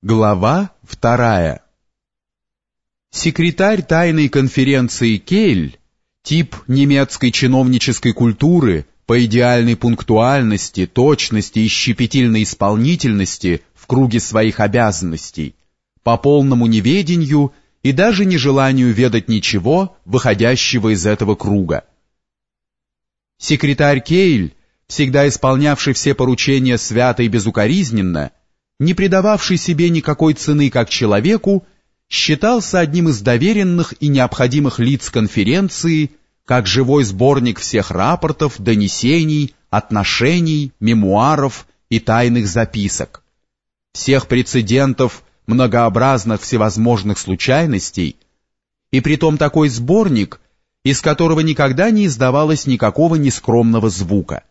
Глава вторая. Секретарь тайной конференции Кель, тип немецкой чиновнической культуры по идеальной пунктуальности, точности и щепетильной исполнительности в круге своих обязанностей, по полному неведению и даже нежеланию ведать ничего, выходящего из этого круга. Секретарь Кейль, всегда исполнявший все поручения свято и безукоризненно, не придававший себе никакой цены как человеку, считался одним из доверенных и необходимых лиц конференции, как живой сборник всех рапортов, донесений, отношений, мемуаров и тайных записок, всех прецедентов многообразных всевозможных случайностей, и притом такой сборник, из которого никогда не издавалось никакого нескромного звука.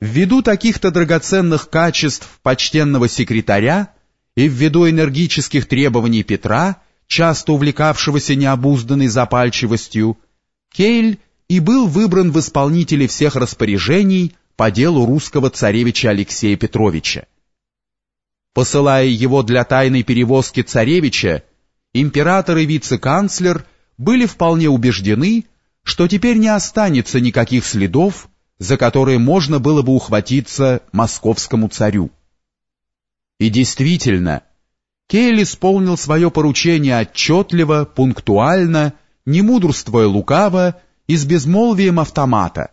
Ввиду таких-то драгоценных качеств почтенного секретаря и ввиду энергических требований Петра, часто увлекавшегося необузданной запальчивостью, Кейль и был выбран в исполнители всех распоряжений по делу русского царевича Алексея Петровича. Посылая его для тайной перевозки царевича, император и вице-канцлер были вполне убеждены, что теперь не останется никаких следов за которые можно было бы ухватиться московскому царю. И действительно, Кейл исполнил свое поручение отчетливо, пунктуально, не мудрствуя лукаво и с безмолвием автомата.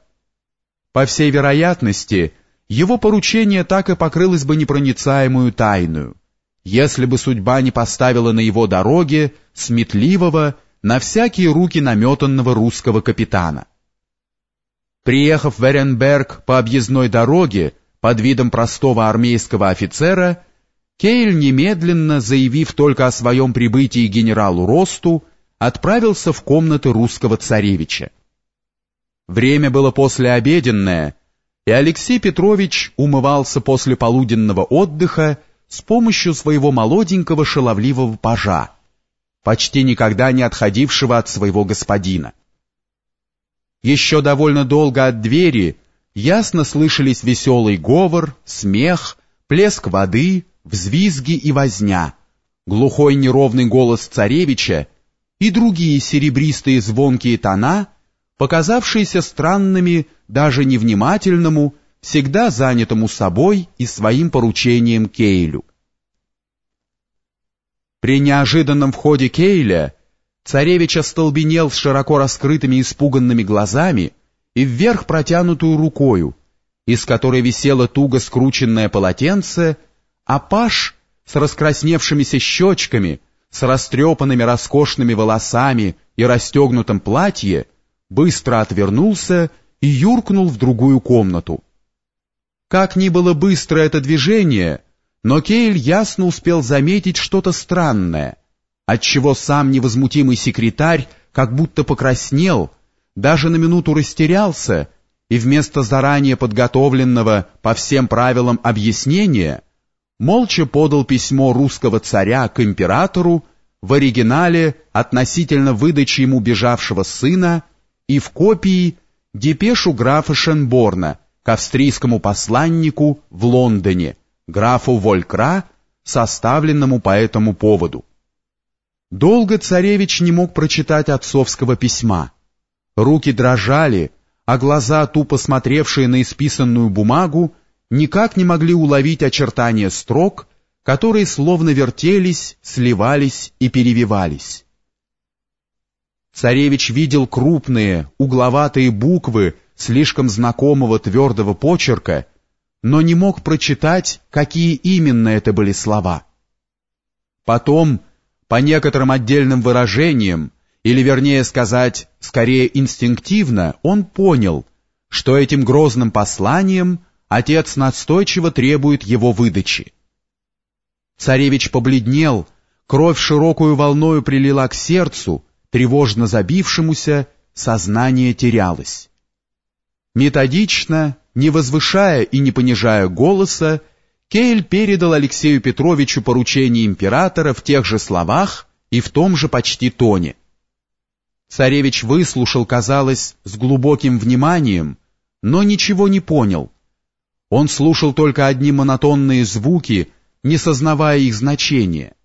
По всей вероятности, его поручение так и покрылось бы непроницаемую тайную, если бы судьба не поставила на его дороге сметливого, на всякие руки наметанного русского капитана. Приехав в Эренберг по объездной дороге под видом простого армейского офицера, Кейль немедленно, заявив только о своем прибытии генералу Росту, отправился в комнаты русского царевича. Время было послеобеденное, и Алексей Петрович умывался после полуденного отдыха с помощью своего молоденького шаловливого пажа, почти никогда не отходившего от своего господина. Еще довольно долго от двери ясно слышались веселый говор, смех, плеск воды, взвизги и возня, глухой неровный голос царевича и другие серебристые звонкие тона, показавшиеся странными даже невнимательному, всегда занятому собой и своим поручением Кейлю. При неожиданном входе Кейля Царевич остолбенел с широко раскрытыми испуганными глазами и вверх протянутую рукою, из которой висело туго скрученное полотенце, а паш с раскрасневшимися щечками, с растрепанными роскошными волосами и расстегнутом платье, быстро отвернулся и юркнул в другую комнату. Как ни было быстро это движение, но Кейль ясно успел заметить что-то странное — отчего сам невозмутимый секретарь как будто покраснел, даже на минуту растерялся, и вместо заранее подготовленного по всем правилам объяснения молча подал письмо русского царя к императору в оригинале относительно выдачи ему бежавшего сына и в копии депешу графа Шенборна к австрийскому посланнику в Лондоне, графу Волькра, составленному по этому поводу. Долго царевич не мог прочитать отцовского письма. Руки дрожали, а глаза, тупо смотревшие на исписанную бумагу, никак не могли уловить очертания строк, которые словно вертелись, сливались и перевивались. Царевич видел крупные, угловатые буквы слишком знакомого твердого почерка, но не мог прочитать, какие именно это были слова. Потом, по некоторым отдельным выражениям, или вернее сказать, скорее инстинктивно, он понял, что этим грозным посланием отец настойчиво требует его выдачи. Царевич побледнел, кровь широкую волною прилила к сердцу, тревожно забившемуся, сознание терялось. Методично, не возвышая и не понижая голоса, Кейль передал Алексею Петровичу поручение императора в тех же словах и в том же почти тоне. Царевич выслушал, казалось, с глубоким вниманием, но ничего не понял. Он слушал только одни монотонные звуки, не сознавая их значения,